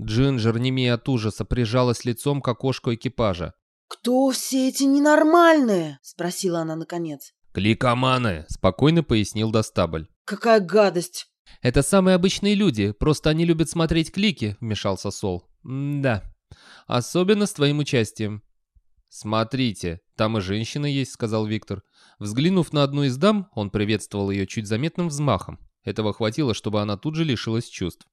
Джинджер, немея от ужаса, прижалась лицом к окошку экипажа. «Кто все эти ненормальные?» — спросила она наконец. «Кликоманы!» — спокойно пояснил Достабль. «Какая гадость!» «Это самые обычные люди, просто они любят смотреть клики», — вмешался Сол. «Да, особенно с твоим участием». «Смотрите, там и женщина есть», — сказал Виктор. Взглянув на одну из дам, он приветствовал ее чуть заметным взмахом. Этого хватило, чтобы она тут же лишилась чувств.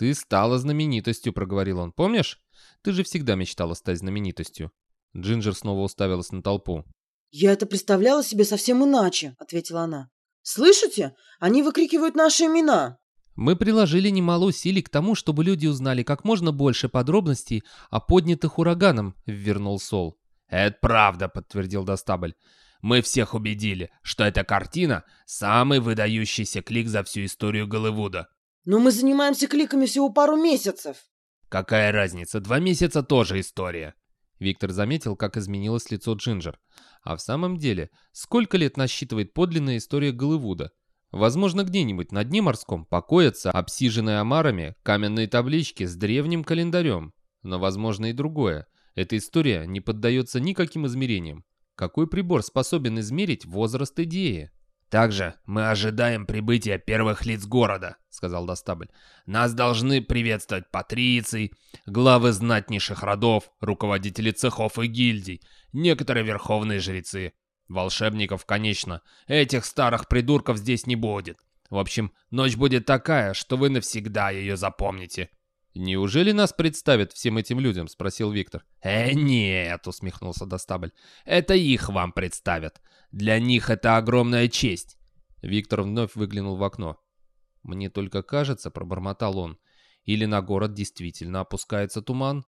«Ты стала знаменитостью», — проговорил он. «Помнишь? Ты же всегда мечтала стать знаменитостью». Джинджер снова уставилась на толпу. «Я это представляла себе совсем иначе», — ответила она. «Слышите? Они выкрикивают наши имена». Мы приложили немало усилий к тому, чтобы люди узнали как можно больше подробностей о поднятых ураганом, — вернул Сол. «Это правда», — подтвердил Достабль. «Мы всех убедили, что эта картина — самый выдающийся клик за всю историю Голливуда». «Но мы занимаемся кликами всего пару месяцев». «Какая разница? Два месяца тоже история». Виктор заметил, как изменилось лицо Джинджер. А в самом деле, сколько лет насчитывает подлинная история Голливуда? Возможно, где-нибудь на дне морском покоятся обсиженные омарами каменные таблички с древним календарем. Но возможно и другое. Эта история не поддается никаким измерениям. Какой прибор способен измерить возраст идеи? «Также мы ожидаем прибытия первых лиц города», — сказал Достабль. «Нас должны приветствовать патриции, главы знатнейших родов, руководители цехов и гильдий, некоторые верховные жрецы. Волшебников, конечно. Этих старых придурков здесь не будет. В общем, ночь будет такая, что вы навсегда ее запомните». «Неужели нас представят всем этим людям?» — спросил Виктор. «Э, нет», — усмехнулся Достабль. «Это их вам представят. Для них это огромная честь». Виктор вновь выглянул в окно. «Мне только кажется», — пробормотал он, — «или на город действительно опускается туман?»